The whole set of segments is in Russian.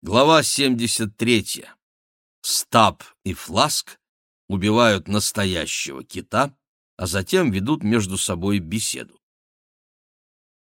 Глава 73. Стаб и Фласк убивают настоящего кита, а затем ведут между собой беседу.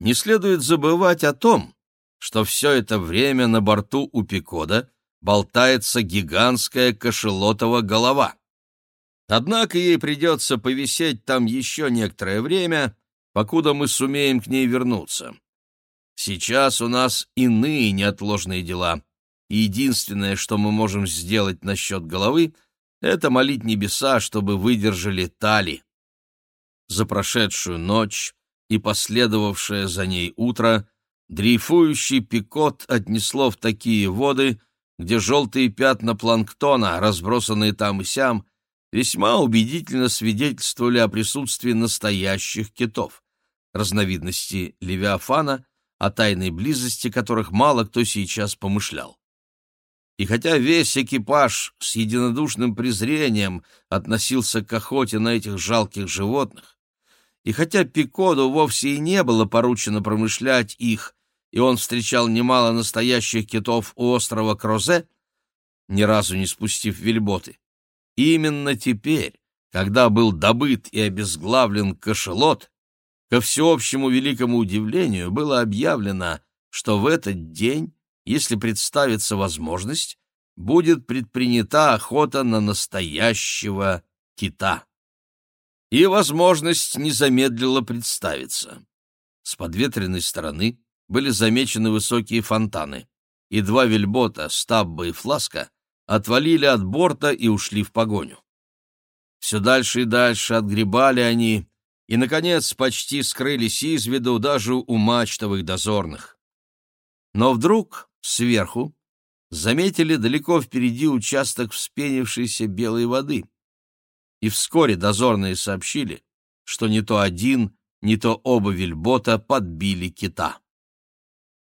Не следует забывать о том, что все это время на борту у Пикода болтается гигантская кошелотова голова. Однако ей придется повисеть там еще некоторое время, покуда мы сумеем к ней вернуться. Сейчас у нас иные неотложные дела — единственное, что мы можем сделать насчет головы, это молить небеса, чтобы выдержали тали. За прошедшую ночь и последовавшее за ней утро дрейфующий пикот отнесло в такие воды, где желтые пятна планктона, разбросанные там и сям, весьма убедительно свидетельствовали о присутствии настоящих китов, разновидности левиафана, о тайной близости которых мало кто сейчас помышлял. И хотя весь экипаж с единодушным презрением относился к охоте на этих жалких животных, и хотя Пикоду вовсе и не было поручено промышлять их, и он встречал немало настоящих китов у острова Крозе, ни разу не спустив вельботы, именно теперь, когда был добыт и обезглавлен кошелот, ко всеобщему великому удивлению было объявлено, что в этот день если представится возможность, будет предпринята охота на настоящего кита. И возможность не замедлила представиться. С подветренной стороны были замечены высокие фонтаны, и два вельбота, стабба и фласка, отвалили от борта и ушли в погоню. Все дальше и дальше отгребали они, и, наконец, почти скрылись из виду даже у мачтовых дозорных. Но вдруг Сверху заметили далеко впереди участок вспенившейся белой воды. И вскоре дозорные сообщили, что не то один, не то оба вельбота подбили кита.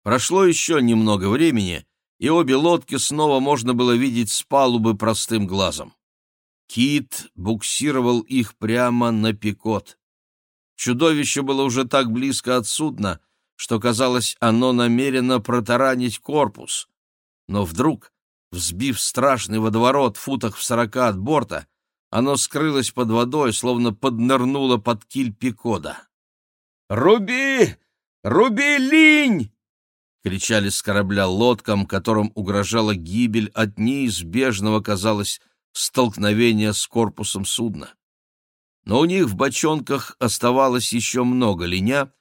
Прошло еще немного времени, и обе лодки снова можно было видеть с палубы простым глазом. Кит буксировал их прямо на пикот. Чудовище было уже так близко от судна, что, казалось, оно намерено протаранить корпус. Но вдруг, взбив страшный водоворот в футах в сорока от борта, оно скрылось под водой, словно поднырнуло под киль Пикода. «Руби! Руби линь!» — кричали с корабля лодкам, которым угрожала гибель от неизбежного, казалось, столкновения с корпусом судна. Но у них в бочонках оставалось еще много линя,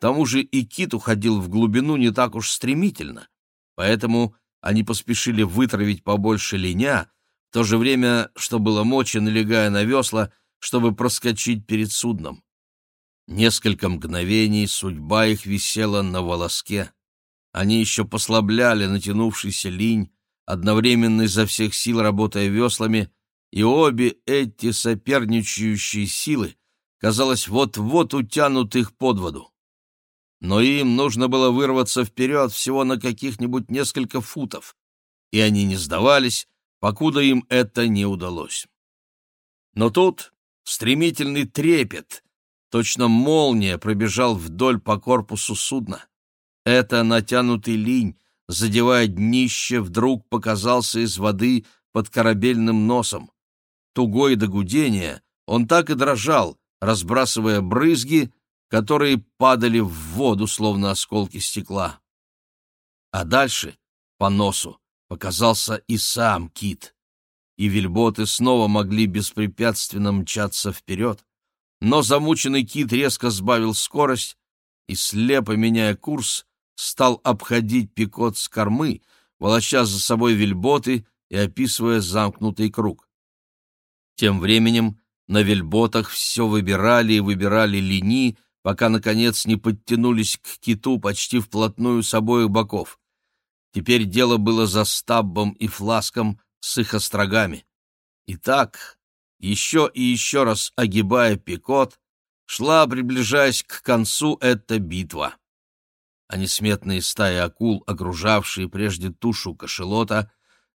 к тому же и кит уходил в глубину не так уж стремительно, поэтому они поспешили вытравить побольше линя, в то же время, что было мочи, налегая на весла, чтобы проскочить перед судном. Несколько мгновений судьба их висела на волоске. Они еще послабляли натянувшийся линь, одновременно изо всех сил работая веслами, и обе эти соперничающие силы, казалось, вот-вот утянут их под воду но им нужно было вырваться вперед всего на каких-нибудь несколько футов, и они не сдавались, покуда им это не удалось. Но тут стремительный трепет, точно молния пробежал вдоль по корпусу судна. Это натянутый линь, задевая днище, вдруг показался из воды под корабельным носом. Тугой до гудения, он так и дрожал, разбрасывая брызги, которые падали в воду, словно осколки стекла. А дальше, по носу, показался и сам кит, и вельботы снова могли беспрепятственно мчаться вперед, но замученный кит резко сбавил скорость и, слепо меняя курс, стал обходить пикот с кормы, волоча за собой вельботы и описывая замкнутый круг. Тем временем на вельботах все выбирали и выбирали линии, пока, наконец, не подтянулись к киту почти вплотную с обоих боков. Теперь дело было за стаббом и фласком с их острогами. И так, еще и еще раз огибая Пикот, шла, приближаясь к концу, эта битва. А несметные стаи акул, окружавшие прежде тушу кошелота,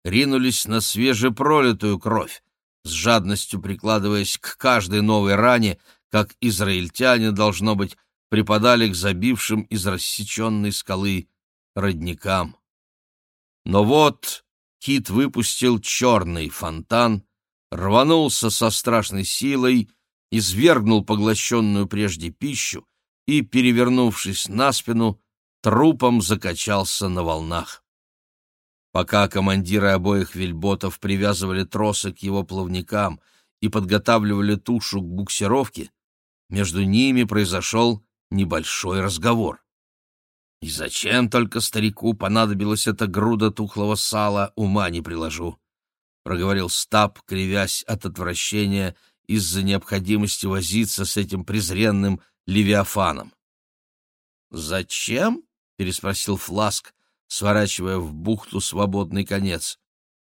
ринулись на свежепролитую кровь, с жадностью прикладываясь к каждой новой ране, как израильтяне, должно быть, припадали к забившим из рассеченной скалы родникам. Но вот кит выпустил черный фонтан, рванулся со страшной силой, извергнул поглощенную прежде пищу и, перевернувшись на спину, трупом закачался на волнах. Пока командиры обоих вельботов привязывали тросы к его плавникам и подготавливали тушу к буксировке, между ними произошел небольшой разговор. И зачем только старику понадобилась эта груда тухлого сала, ума не приложу, — проговорил Стаб, кривясь от отвращения из-за необходимости возиться с этим презренным левиафаном. «Зачем?» — переспросил Фласк, сворачивая в бухту свободный конец.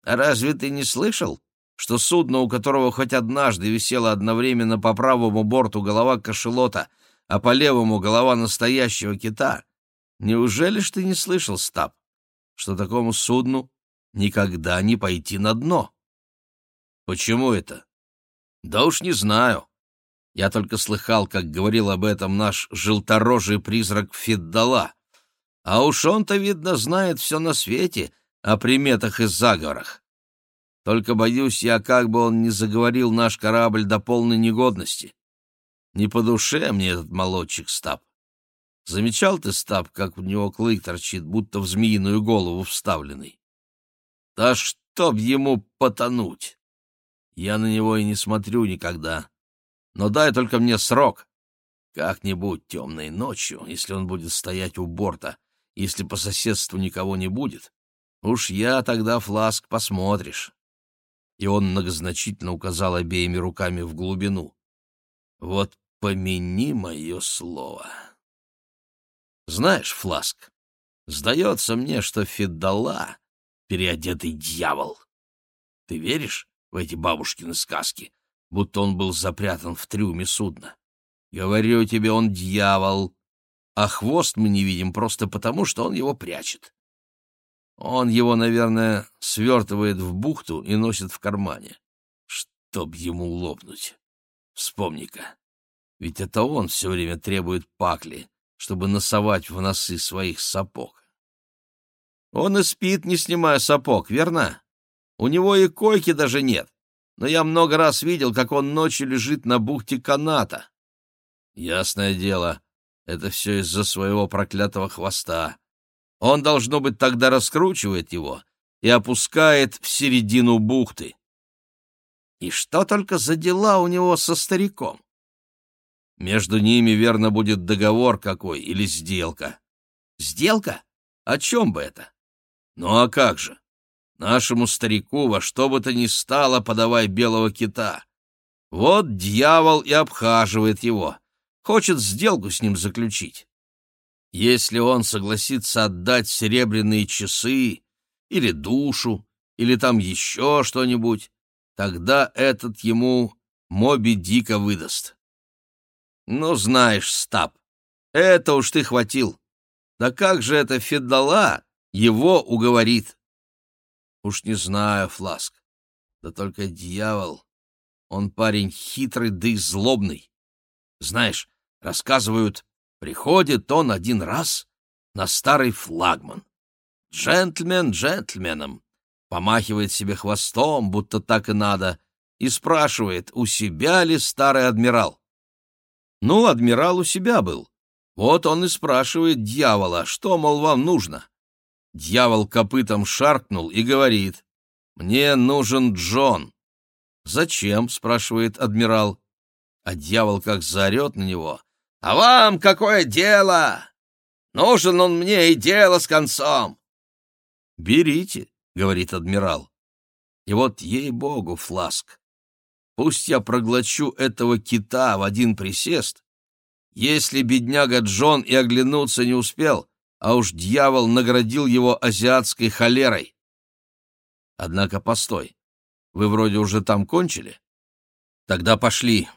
«А разве ты не слышал, что судно, у которого хоть однажды висела одновременно по правому борту голова кошелота, а по левому голова настоящего кита, неужели ж ты не слышал, Стаб, что такому судну никогда не пойти на дно?» «Почему это?» «Да уж не знаю. Я только слыхал, как говорил об этом наш желторожий призрак Фиддала. А уж он-то, видно, знает все на свете о приметах и заговорах. Только боюсь я, как бы он не заговорил наш корабль до полной негодности. Не по душе мне этот молодчик Стаб. Замечал ты, Стаб, как в него клык торчит, будто в змеиную голову вставленный? Да чтоб ему потонуть! Я на него и не смотрю никогда. Но дай только мне срок. Как-нибудь темной ночью, если он будет стоять у борта, если по соседству никого не будет, уж я тогда, Фласк, посмотришь и он многозначительно указал обеими руками в глубину. «Вот помяни мое слово». «Знаешь, Фласк, сдается мне, что Федала — переодетый дьявол. Ты веришь в эти бабушкины сказки, будто он был запрятан в трюме судна? Говорю тебе, он дьявол, а хвост мы не видим просто потому, что он его прячет. Он его, наверное, свертывает в бухту и носит в кармане. Чтоб ему лопнуть. Вспомни-ка. Ведь это он все время требует пакли, чтобы носовать в носы своих сапог. Он и спит, не снимая сапог, верно? У него и койки даже нет. Но я много раз видел, как он ночью лежит на бухте каната. Ясное дело, это все из-за своего проклятого хвоста. Он, должно быть, тогда раскручивает его и опускает в середину бухты. И что только за дела у него со стариком? Между ними, верно, будет договор какой или сделка. Сделка? О чем бы это? Ну а как же? Нашему старику во что бы то ни стало подавай белого кита. Вот дьявол и обхаживает его, хочет сделку с ним заключить. Если он согласится отдать серебряные часы или душу, или там еще что-нибудь, тогда этот ему Моби Дика выдаст. Ну, знаешь, Стаб, это уж ты хватил. Да как же эта Федала его уговорит? Уж не знаю, Фласк. Да только дьявол, он парень хитрый да и злобный. Знаешь, рассказывают, Приходит он один раз на старый флагман. Джентльмен джентльменом. Помахивает себе хвостом, будто так и надо, и спрашивает, у себя ли старый адмирал. Ну, адмирал у себя был. Вот он и спрашивает дьявола, что, мол, вам нужно. Дьявол копытом шаркнул и говорит, «Мне нужен Джон». «Зачем?» — спрашивает адмирал. А дьявол как заорет на него. А вам какое дело? Нужен он мне и дело с концом. Берите, говорит адмирал. И вот ей-богу, Фласк, пусть я проглочу этого кита в один присест, если бедняга Джон и оглянуться не успел, а уж дьявол наградил его азиатской холерой. Однако постой, вы вроде уже там кончили? Тогда пошли,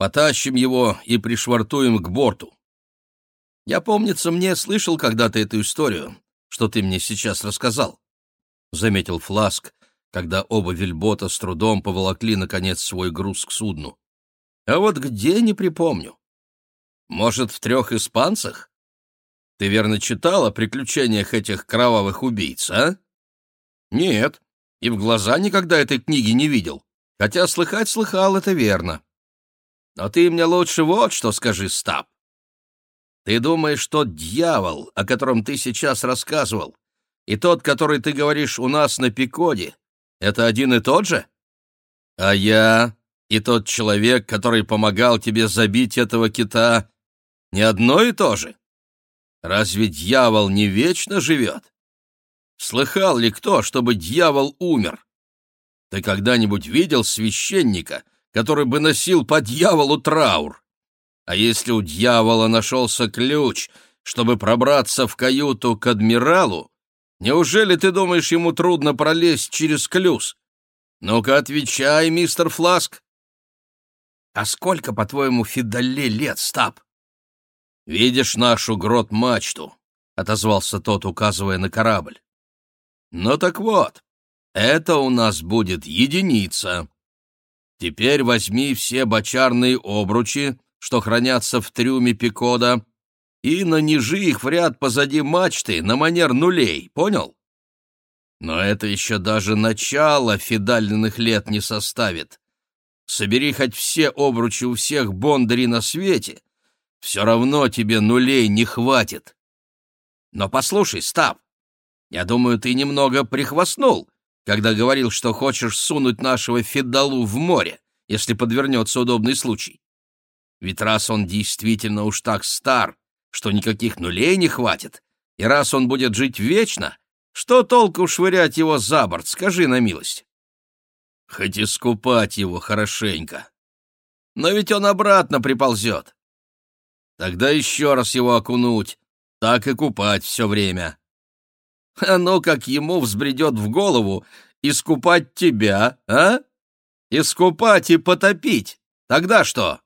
Потащим его и пришвартуем к борту. Я, помнится, мне слышал когда-то эту историю, что ты мне сейчас рассказал, — заметил Фласк, когда оба вельбота с трудом поволокли, наконец, свой груз к судну. А вот где, не припомню. Может, в трех испанцах? Ты верно читал о приключениях этих кровавых убийц, а? Нет, и в глаза никогда этой книги не видел. Хотя слыхать слыхал, это верно. Но ты мне лучше вот что скажи, Стаб. Ты думаешь, тот дьявол, о котором ты сейчас рассказывал, и тот, который ты говоришь у нас на Пикоде, это один и тот же? А я и тот человек, который помогал тебе забить этого кита, не одно и то же? Разве дьявол не вечно живет? Слыхал ли кто, чтобы дьявол умер? Ты когда-нибудь видел священника, который бы носил по дьяволу траур? А если у дьявола нашелся ключ, чтобы пробраться в каюту к адмиралу, неужели ты думаешь, ему трудно пролезть через клюз? Ну-ка, отвечай, мистер Фласк. А сколько, по-твоему, Фидале лет, Стаб? Видишь нашу грот-мачту, — отозвался тот, указывая на корабль. Ну так вот, это у нас будет единица. Теперь возьми все бочарные обручи, что хранятся в трюме Пикода, и нанижи их в ряд позади мачты на манер нулей, понял? Но это еще даже начало фидальных лет не составит. Собери хоть все обручи у всех бондарей на свете, все равно тебе нулей не хватит. Но послушай, Став, я думаю, ты немного прихвастнул, когда говорил, что хочешь сунуть нашего Фидалу в море, если подвернется удобный случай. Ведь раз он действительно уж так стар, что никаких нулей не хватит, и раз он будет жить вечно, что толку швырять его за борт, скажи на милость? Хоть искупать его хорошенько. Но ведь он обратно приползет. Тогда еще раз его окунуть, так и купать все время. Ну, как ему взбредет в голову искупать тебя, а? Искупать и потопить. Тогда что?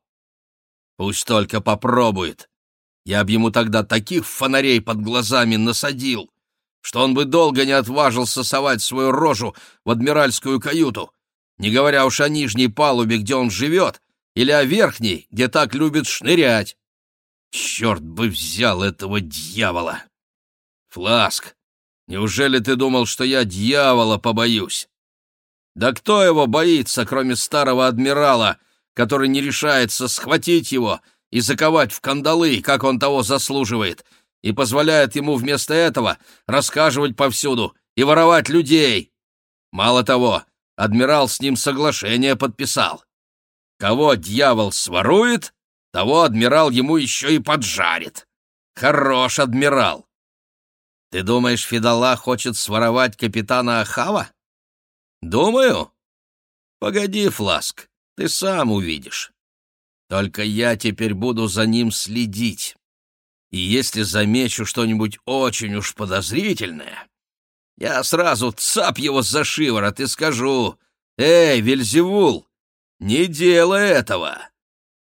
Пусть только попробует. Я б ему тогда таких фонарей под глазами насадил, что он бы долго не отважился совать свою рожу в адмиральскую каюту, не говоря уж о нижней палубе, где он живет, или о верхней, где так любит шнырять. Черт бы взял этого дьявола! Фласк, неужели ты думал, что я дьявола побоюсь? Да кто его боится, кроме старого адмирала, который не решается схватить его и заковать в кандалы, как он того заслуживает, и позволяет ему вместо этого рассказывать повсюду и воровать людей. Мало того, адмирал с ним соглашение подписал. Кого дьявол сворует, того адмирал ему еще и поджарит. Хорош адмирал. Ты думаешь, Фидала хочет своровать капитана Ахава? Думаю. Погоди, Фласк, ты сам увидишь. Только я теперь буду за ним следить. И если замечу что-нибудь очень уж подозрительное, я сразу цап его за шиворот и скажу, «Эй, Вельзевул, не делай этого!»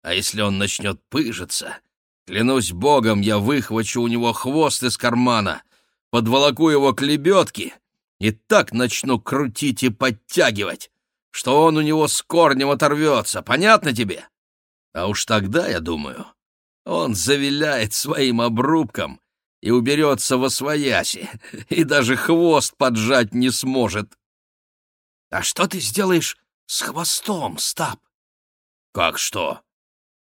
А если он начнет пыжиться, клянусь богом, я выхвачу у него хвост из кармана, подволоку его к лебедке и так начну крутить и подтягивать, что он у него с корнем оторвется, понятно тебе? А уж тогда, я думаю, он завиляет своим обрубком и уберется во свояси, и даже хвост поджать не сможет. — А что ты сделаешь с хвостом, Стаб? — Как что?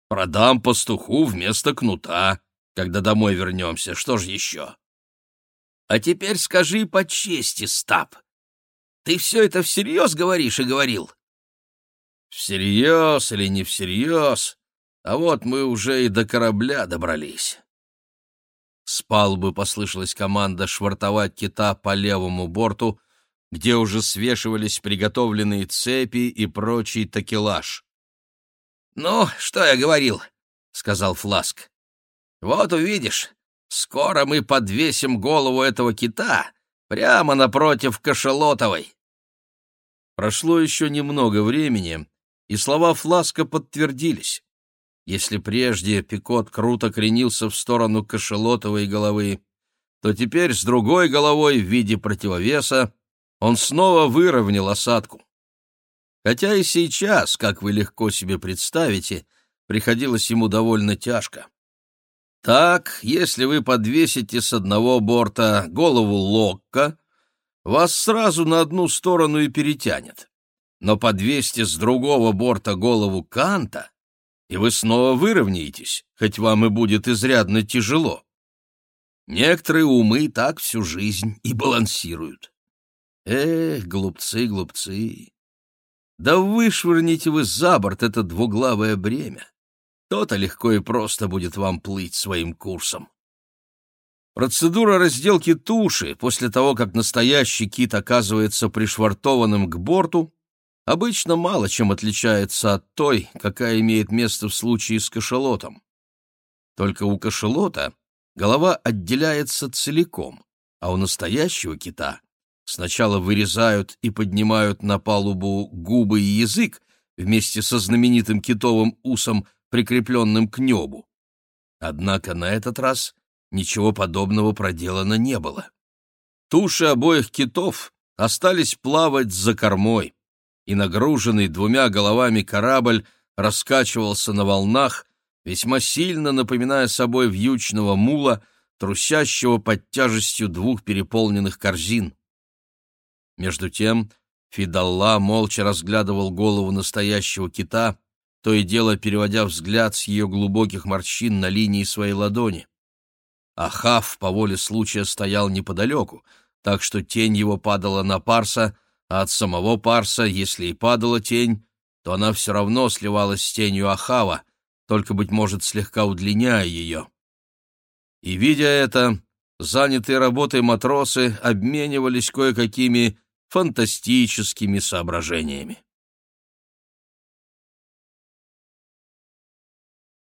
Продам пастуху вместо кнута, когда домой вернемся, что ж еще? — А теперь скажи по чести, Стаб, ты все это всерьез говоришь и говорил? Всерьез или не всерьез, а вот мы уже и до корабля добрались. С палубы послышалась команда швартовать кита по левому борту, где уже свешивались приготовленные цепи и прочий такелаж. «Ну, что я говорил?» — сказал Фласк. «Вот увидишь, скоро мы подвесим голову этого кита Прямо напротив Кошелотовой. Прошло еще немного времени, и слова Фласка подтвердились. Если прежде Пикот круто кренился в сторону Кошелотовой головы, то теперь с другой головой в виде противовеса он снова выровнял осадку. Хотя и сейчас, как вы легко себе представите, приходилось ему довольно тяжко. Так, если вы подвесите с одного борта голову Локка, вас сразу на одну сторону и перетянет. Но подвесьте с другого борта голову Канта, и вы снова выровняетесь, хоть вам и будет изрядно тяжело. Некоторые умы так всю жизнь и балансируют. Эх, глупцы, глупцы! Да вышвырните вы за борт это двуглавое бремя. То-то легко и просто будет вам плыть своим курсом. Процедура разделки туши после того, как настоящий кит оказывается пришвартованным к борту, обычно мало чем отличается от той, какая имеет место в случае с кашалотом. Только у кашалота голова отделяется целиком, а у настоящего кита сначала вырезают и поднимают на палубу губы и язык вместе со знаменитым китовым усом, прикрепленным к небу. Однако на этот раз ничего подобного проделано не было. Туши обоих китов остались плавать за кормой, и нагруженный двумя головами корабль раскачивался на волнах, весьма сильно напоминая собой вьючного мула, трусящего под тяжестью двух переполненных корзин. Между тем Фидалла молча разглядывал голову настоящего кита, то и дело переводя взгляд с ее глубоких морщин на линии своей ладони. Ахав по воле случая стоял неподалеку, так что тень его падала на Парса, а от самого Парса, если и падала тень, то она все равно сливалась с тенью Ахава, только, быть может, слегка удлиняя ее. И, видя это, занятые работой матросы обменивались кое-какими фантастическими соображениями.